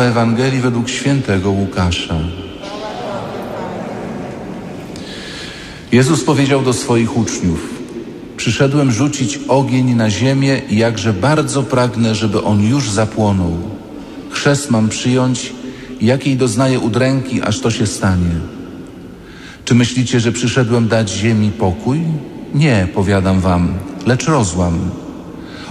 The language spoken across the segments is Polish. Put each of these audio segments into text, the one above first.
Ewangelii według świętego Łukasza. Jezus powiedział do swoich uczniów: Przyszedłem rzucić ogień na ziemię i jakże bardzo pragnę, żeby on już zapłonął. Chrzest mam przyjąć jakiej doznaję udręki, aż to się stanie. Czy myślicie, że przyszedłem dać ziemi pokój? Nie, powiadam wam, lecz rozłam.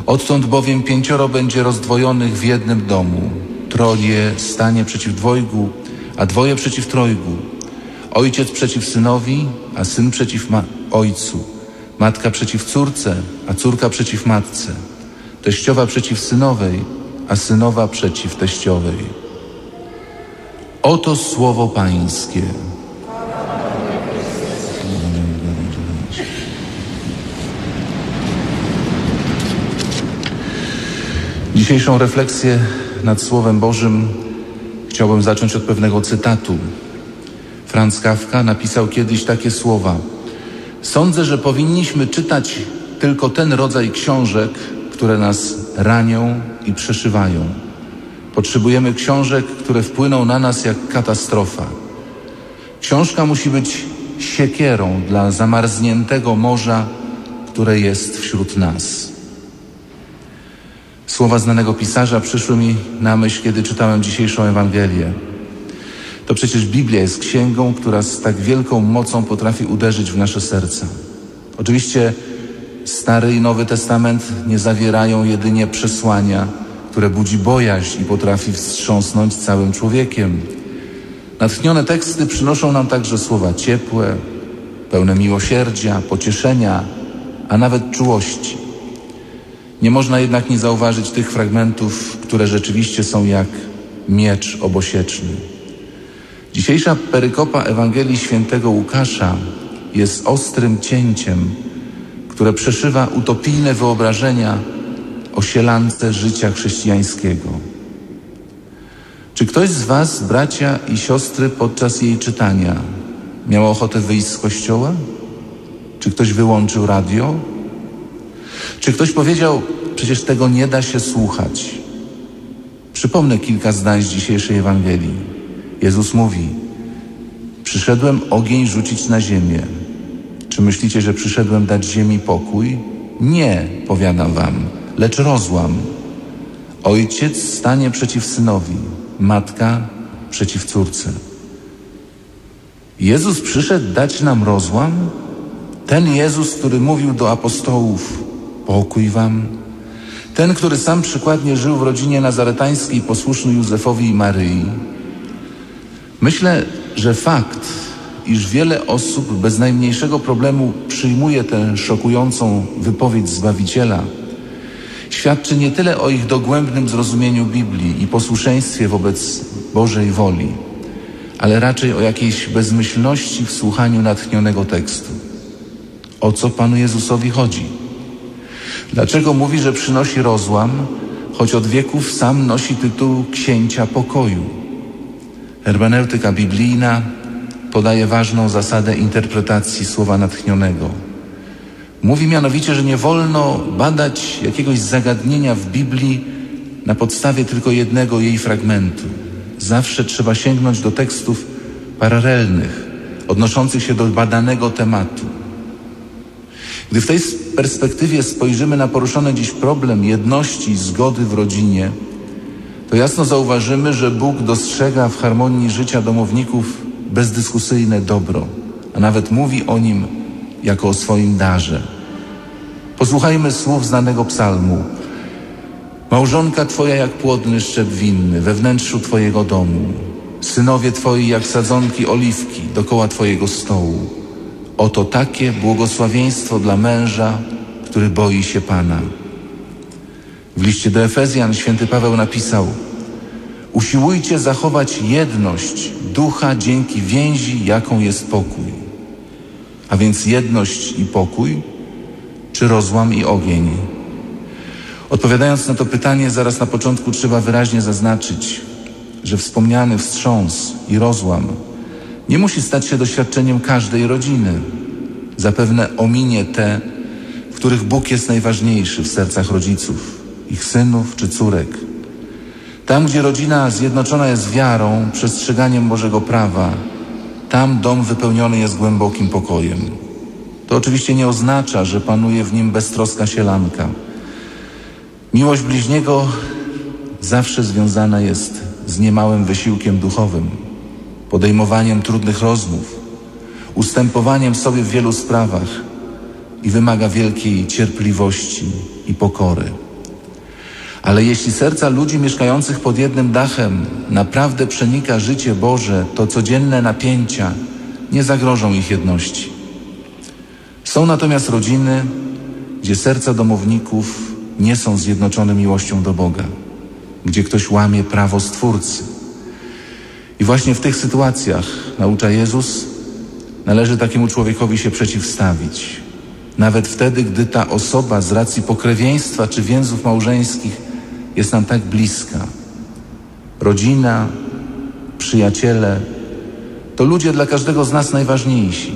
Odtąd bowiem pięcioro będzie rozdwojonych w jednym domu troje stanie przeciw dwojgu, a dwoje przeciw trojgu. Ojciec przeciw synowi, a syn przeciw ojcu. Matka przeciw córce, a córka przeciw matce. Teściowa przeciw synowej, a synowa przeciw teściowej. Oto słowo Pańskie. Dzisiejszą refleksję nad Słowem Bożym chciałbym zacząć od pewnego cytatu. Franz Kafka napisał kiedyś takie słowa: Sądzę, że powinniśmy czytać tylko ten rodzaj książek, które nas ranią i przeszywają. Potrzebujemy książek, które wpłyną na nas jak katastrofa. Książka musi być siekierą dla zamarzniętego morza, które jest wśród nas. Słowa znanego pisarza przyszły mi na myśl, kiedy czytałem dzisiejszą Ewangelię. To przecież Biblia jest księgą, która z tak wielką mocą potrafi uderzyć w nasze serca. Oczywiście Stary i Nowy Testament nie zawierają jedynie przesłania, które budzi bojaźń i potrafi wstrząsnąć całym człowiekiem. Natchnione teksty przynoszą nam także słowa ciepłe, pełne miłosierdzia, pocieszenia, a nawet czułości. Nie można jednak nie zauważyć tych fragmentów, które rzeczywiście są jak miecz obosieczny. Dzisiejsza perykopa Ewangelii Świętego Łukasza jest ostrym cięciem, które przeszywa utopijne wyobrażenia o sielance życia chrześcijańskiego. Czy ktoś z Was, bracia i siostry, podczas jej czytania miał ochotę wyjść z kościoła? Czy ktoś wyłączył radio? Czy ktoś powiedział, przecież tego nie da się słuchać? Przypomnę kilka zdań z dzisiejszej Ewangelii. Jezus mówi: Przyszedłem ogień rzucić na ziemię. Czy myślicie, że przyszedłem dać ziemi pokój? Nie, powiadam wam, lecz rozłam. Ojciec stanie przeciw synowi, matka przeciw córce. Jezus przyszedł dać nam rozłam? Ten Jezus, który mówił do apostołów: Pokój wam. Ten, który sam przykładnie żył w rodzinie nazaretańskiej, posłuszny Józefowi i Maryi. Myślę, że fakt, iż wiele osób bez najmniejszego problemu przyjmuje tę szokującą wypowiedź Zbawiciela, świadczy nie tyle o ich dogłębnym zrozumieniu Biblii i posłuszeństwie wobec Bożej woli, ale raczej o jakiejś bezmyślności w słuchaniu natchnionego tekstu. O co Panu Jezusowi chodzi? Dlaczego mówi, że przynosi rozłam, choć od wieków sam nosi tytuł księcia pokoju? Hermeneutyka biblijna podaje ważną zasadę interpretacji słowa natchnionego. Mówi mianowicie, że nie wolno badać jakiegoś zagadnienia w Biblii na podstawie tylko jednego jej fragmentu. Zawsze trzeba sięgnąć do tekstów paralelnych, odnoszących się do badanego tematu. Gdy w tej perspektywie spojrzymy na poruszony dziś problem jedności i zgody w rodzinie, to jasno zauważymy, że Bóg dostrzega w harmonii życia domowników bezdyskusyjne dobro, a nawet mówi o nim jako o swoim darze. Posłuchajmy słów znanego psalmu. Małżonka Twoja jak płodny szczep winny we wnętrzu Twojego domu, synowie Twoi jak sadzonki oliwki dokoła Twojego stołu. Oto takie błogosławieństwo dla męża, który boi się Pana. W liście do Efezjan święty Paweł napisał Usiłujcie zachować jedność ducha dzięki więzi, jaką jest pokój. A więc jedność i pokój, czy rozłam i ogień? Odpowiadając na to pytanie, zaraz na początku trzeba wyraźnie zaznaczyć, że wspomniany wstrząs i rozłam nie musi stać się doświadczeniem każdej rodziny. Zapewne ominie te, w których Bóg jest najważniejszy w sercach rodziców, ich synów czy córek. Tam, gdzie rodzina zjednoczona jest wiarą, przestrzeganiem Bożego prawa, tam dom wypełniony jest głębokim pokojem. To oczywiście nie oznacza, że panuje w nim beztroska sielanka. Miłość bliźniego zawsze związana jest z niemałym wysiłkiem duchowym, podejmowaniem trudnych rozmów, ustępowaniem sobie w wielu sprawach i wymaga wielkiej cierpliwości i pokory. Ale jeśli serca ludzi mieszkających pod jednym dachem naprawdę przenika życie Boże, to codzienne napięcia nie zagrożą ich jedności. Są natomiast rodziny, gdzie serca domowników nie są zjednoczone miłością do Boga, gdzie ktoś łamie prawo Stwórcy. I właśnie w tych sytuacjach, naucza Jezus, należy takiemu człowiekowi się przeciwstawić. Nawet wtedy, gdy ta osoba z racji pokrewieństwa czy więzów małżeńskich jest nam tak bliska. Rodzina, przyjaciele to ludzie dla każdego z nas najważniejsi.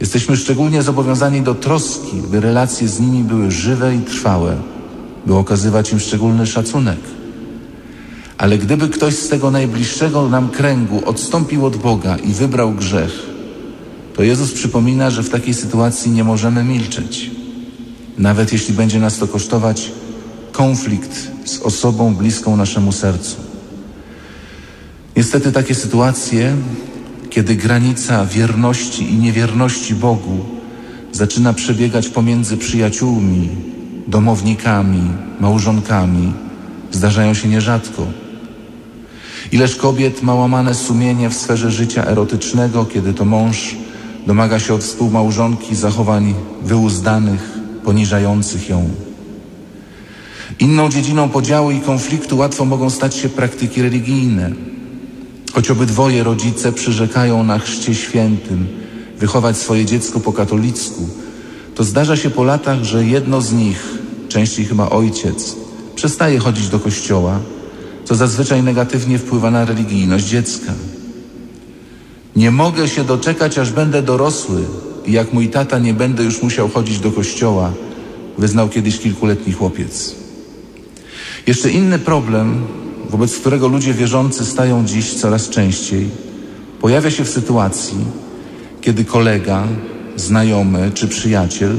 Jesteśmy szczególnie zobowiązani do troski, by relacje z nimi były żywe i trwałe, by okazywać im szczególny szacunek. Ale gdyby ktoś z tego najbliższego nam kręgu odstąpił od Boga i wybrał grzech, to Jezus przypomina, że w takiej sytuacji nie możemy milczeć. Nawet jeśli będzie nas to kosztować konflikt z osobą bliską naszemu sercu. Niestety takie sytuacje, kiedy granica wierności i niewierności Bogu zaczyna przebiegać pomiędzy przyjaciółmi, domownikami, małżonkami, zdarzają się nierzadko. Ileż kobiet ma łamane sumienie w sferze życia erotycznego, kiedy to mąż domaga się od współmałżonki zachowań wyuzdanych, poniżających ją. Inną dziedziną podziału i konfliktu łatwo mogą stać się praktyki religijne. Choć obydwoje rodzice przyrzekają na chrzcie świętym wychować swoje dziecko po katolicku, to zdarza się po latach, że jedno z nich, częściej chyba ojciec, przestaje chodzić do kościoła, co zazwyczaj negatywnie wpływa na religijność dziecka. Nie mogę się doczekać, aż będę dorosły i jak mój tata nie będę już musiał chodzić do kościoła, wyznał kiedyś kilkuletni chłopiec. Jeszcze inny problem, wobec którego ludzie wierzący stają dziś coraz częściej, pojawia się w sytuacji, kiedy kolega, znajomy czy przyjaciel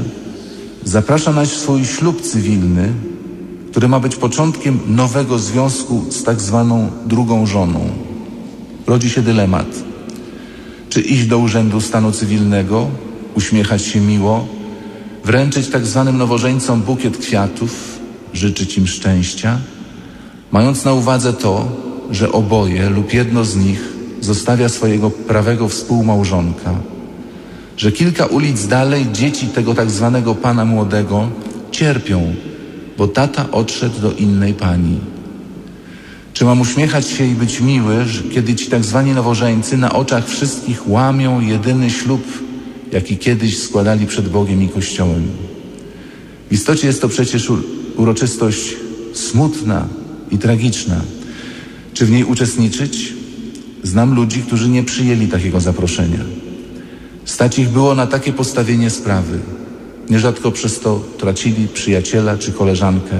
zaprasza na swój ślub cywilny, który ma być początkiem nowego związku z tak zwaną drugą żoną. Rodzi się dylemat. Czy iść do urzędu stanu cywilnego, uśmiechać się miło, wręczyć tak zwanym nowożeńcom bukiet kwiatów, życzyć im szczęścia, mając na uwadze to, że oboje lub jedno z nich zostawia swojego prawego współmałżonka, że kilka ulic dalej dzieci tego tak zwanego pana młodego cierpią, bo tata odszedł do innej pani. Czy mam uśmiechać się i być miły, kiedy ci tak zwani nowożeńcy na oczach wszystkich łamią jedyny ślub, jaki kiedyś składali przed Bogiem i Kościołem? W istocie jest to przecież uroczystość smutna i tragiczna. Czy w niej uczestniczyć? Znam ludzi, którzy nie przyjęli takiego zaproszenia. Stać ich było na takie postawienie sprawy. Nierzadko przez to tracili przyjaciela czy koleżankę.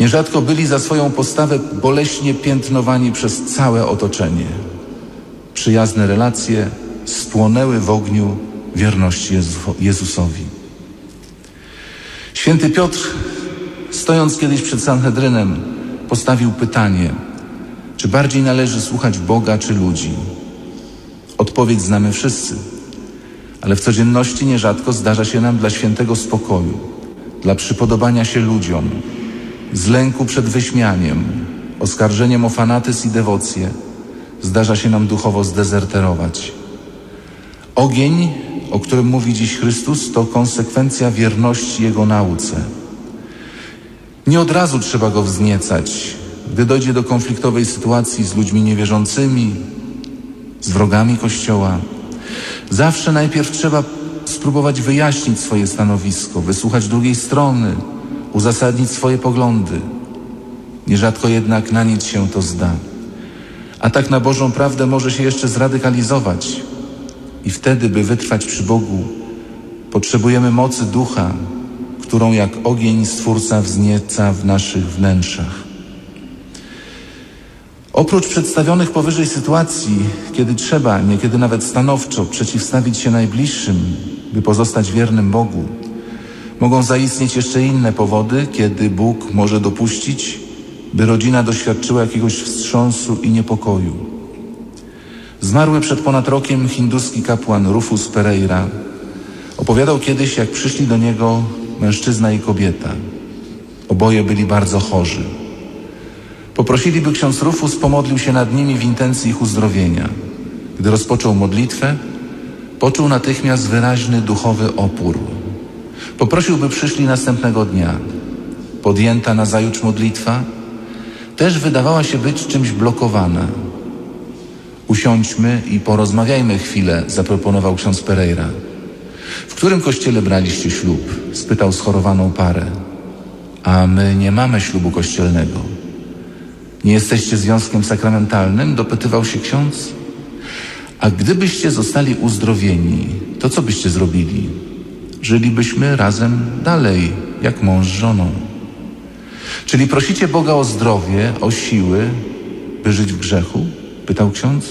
Nierzadko byli za swoją postawę boleśnie piętnowani przez całe otoczenie. Przyjazne relacje spłonęły w ogniu wierności Jezusowi. Święty Piotr, stojąc kiedyś przed Sanhedrynem, postawił pytanie, czy bardziej należy słuchać Boga czy ludzi? Odpowiedź znamy wszyscy, ale w codzienności nierzadko zdarza się nam dla świętego spokoju, dla przypodobania się ludziom, z lęku przed wyśmianiem, oskarżeniem o fanatyzm i dewocję, zdarza się nam duchowo zdezerterować. Ogień, o którym mówi dziś Chrystus, to konsekwencja wierności Jego nauce. Nie od razu trzeba go wzniecać, gdy dojdzie do konfliktowej sytuacji z ludźmi niewierzącymi, z wrogami Kościoła. Zawsze najpierw trzeba spróbować wyjaśnić swoje stanowisko, wysłuchać drugiej strony, uzasadnić swoje poglądy. Nierzadko jednak na nic się to zda. A tak na Bożą prawdę może się jeszcze zradykalizować. I wtedy, by wytrwać przy Bogu, potrzebujemy mocy ducha, którą jak ogień Stwórca wznieca w naszych wnętrzach. Oprócz przedstawionych powyżej sytuacji, kiedy trzeba, niekiedy nawet stanowczo, przeciwstawić się najbliższym, by pozostać wiernym Bogu, mogą zaistnieć jeszcze inne powody, kiedy Bóg może dopuścić, by rodzina doświadczyła jakiegoś wstrząsu i niepokoju. Zmarły przed ponad rokiem hinduski kapłan Rufus Pereira opowiadał kiedyś, jak przyszli do niego mężczyzna i kobieta. Oboje byli bardzo chorzy. Poprosili, by ksiądz Rufus pomodlił się nad nimi w intencji ich uzdrowienia. Gdy rozpoczął modlitwę, poczuł natychmiast wyraźny duchowy opór. Poprosił, by przyszli następnego dnia. Podjęta na zajutrz modlitwa też wydawała się być czymś blokowana. Usiądźmy i porozmawiajmy chwilę, zaproponował ksiądz Pereira. W którym kościele braliście ślub? spytał schorowaną parę. A my nie mamy ślubu kościelnego. Nie jesteście związkiem sakramentalnym? dopytywał się ksiądz. A gdybyście zostali uzdrowieni, to co byście zrobili? Żylibyśmy razem dalej, jak mąż z żoną. Czyli prosicie Boga o zdrowie, o siły, by żyć w grzechu? pytał ksiądz.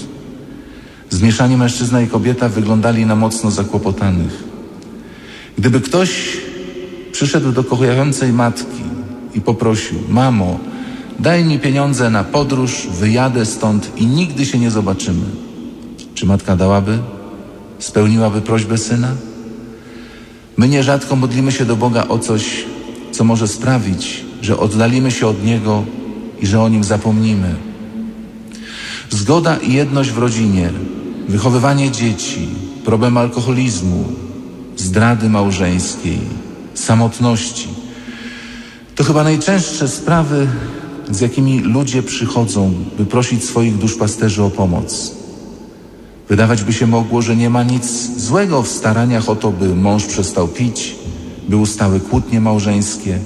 Zmieszani mężczyzna i kobieta wyglądali na mocno zakłopotanych. Gdyby ktoś przyszedł do kochającej matki i poprosił: Mamo, daj mi pieniądze na podróż, wyjadę stąd i nigdy się nie zobaczymy. Czy matka dałaby? Spełniłaby prośbę syna? My nierzadko modlimy się do Boga o coś, co może sprawić, że oddalimy się od Niego i że o Nim zapomnimy. Zgoda i jedność w rodzinie, wychowywanie dzieci, problem alkoholizmu, zdrady małżeńskiej, samotności. To chyba najczęstsze sprawy, z jakimi ludzie przychodzą, by prosić swoich duszpasterzy o pomoc. Wydawać by się mogło, że nie ma nic złego w staraniach o to, by mąż przestał pić, by ustały kłótnie małżeńskie,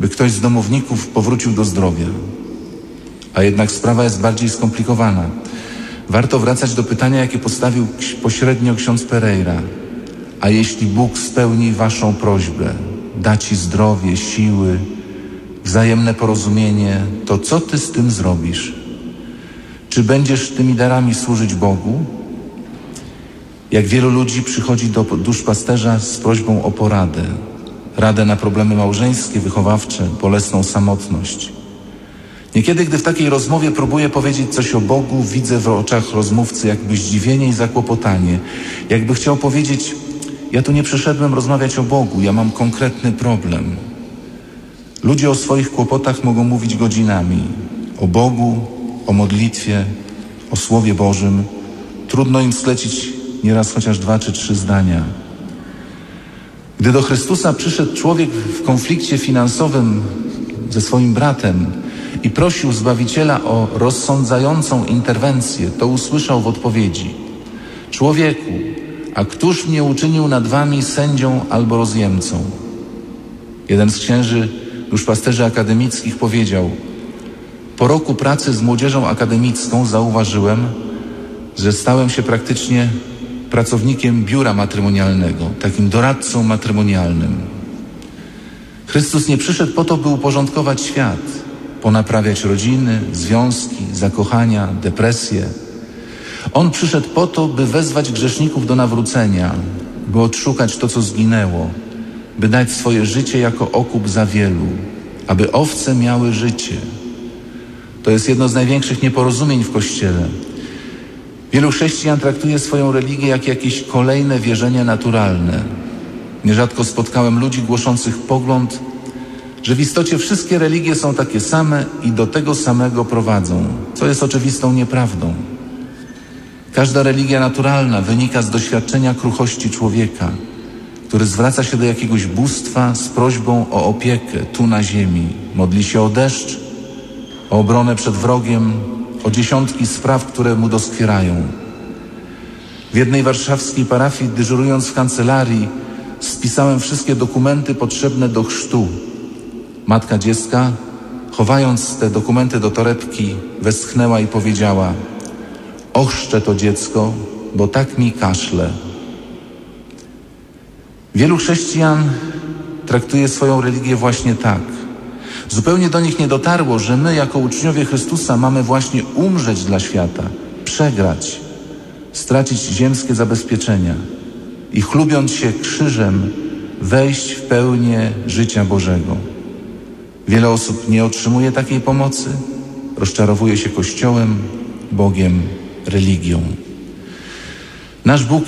by ktoś z domowników powrócił do zdrowia. A jednak sprawa jest bardziej skomplikowana. Warto wracać do pytania, jakie postawił pośrednio ksiądz Pereira. A jeśli Bóg spełni waszą prośbę, da ci zdrowie, siły, wzajemne porozumienie, to co ty z tym zrobisz? Czy będziesz tymi darami służyć Bogu? Jak wielu ludzi przychodzi do duszpasterza z prośbą o poradę, radę na problemy małżeńskie, wychowawcze, bolesną samotność. Niekiedy, gdy w takiej rozmowie próbuję powiedzieć coś o Bogu, widzę w oczach rozmówcy jakby zdziwienie i zakłopotanie. Jakby chciał powiedzieć, ja tu nie przyszedłem rozmawiać o Bogu, ja mam konkretny problem. Ludzie o swoich kłopotach mogą mówić godzinami. O Bogu, o modlitwie, o Słowie Bożym. Trudno im sklecić nieraz chociaż dwa czy trzy zdania. Gdy do Chrystusa przyszedł człowiek w konflikcie finansowym ze swoim bratem i prosił Zbawiciela o rozsądzającą interwencję, to usłyszał w odpowiedzi: Człowieku, a któż mnie uczynił nad wami sędzią albo rozjemcą? Jeden z księży duszpasterzy akademickich powiedział: Po roku pracy z młodzieżą akademicką zauważyłem, że stałem się praktycznie pracownikiem biura matrymonialnego, takim doradcą matrymonialnym. Chrystus nie przyszedł po to, by uporządkować świat, ponaprawiać rodziny, związki, zakochania, depresje. On przyszedł po to, by wezwać grzeszników do nawrócenia, by odszukać to, co zginęło, by dać swoje życie jako okup za wielu, aby owce miały życie. To jest jedno z największych nieporozumień w Kościele. Wielu chrześcijan traktuje swoją religię jak jakieś kolejne wierzenia naturalne. Nierzadko spotkałem ludzi głoszących pogląd, że w istocie wszystkie religie są takie same i do tego samego prowadzą, co jest oczywistą nieprawdą. Każda religia naturalna wynika z doświadczenia kruchości człowieka, który zwraca się do jakiegoś bóstwa z prośbą o opiekę tu na ziemi, modli się o deszcz, o obronę przed wrogiem, o dziesiątki spraw, które mu doskwierają. W jednej warszawskiej parafii, dyżurując w kancelarii, spisałem wszystkie dokumenty potrzebne do chrztu. Matka dziecka, chowając te dokumenty do torebki, westchnęła i powiedziała: Ochrzczę to dziecko, bo tak mi kaszle. Wielu chrześcijan traktuje swoją religię właśnie tak. Zupełnie do nich nie dotarło, że my, jako uczniowie Chrystusa, mamy właśnie umrzeć dla świata, przegrać, stracić ziemskie zabezpieczenia i chlubiąc się krzyżem, wejść w pełnię życia Bożego. Wiele osób nie otrzymuje takiej pomocy, rozczarowuje się Kościołem, Bogiem, religią. Nasz Bóg,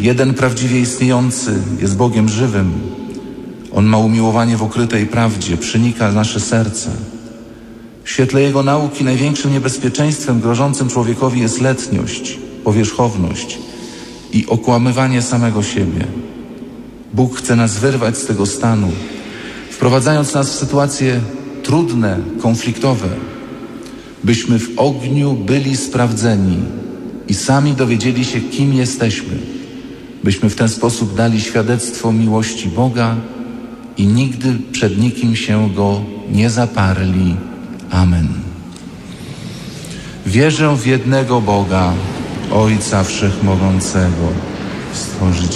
jeden prawdziwie istniejący, jest Bogiem żywym. On ma umiłowanie w ukrytej prawdzie, przenika nasze serca. W świetle Jego nauki największym niebezpieczeństwem grożącym człowiekowi jest letniość, powierzchowność i okłamywanie samego siebie. Bóg chce nas wyrwać z tego stanu, wprowadzając nas w sytuacje trudne, konfliktowe, byśmy w ogniu byli sprawdzeni i sami dowiedzieli się, kim jesteśmy, byśmy w ten sposób dali świadectwo miłości Boga i nigdy przed nikim się go nie zaparli. Amen. Wierzę w jednego Boga, Ojca Wszechmogącego, Stworzyciela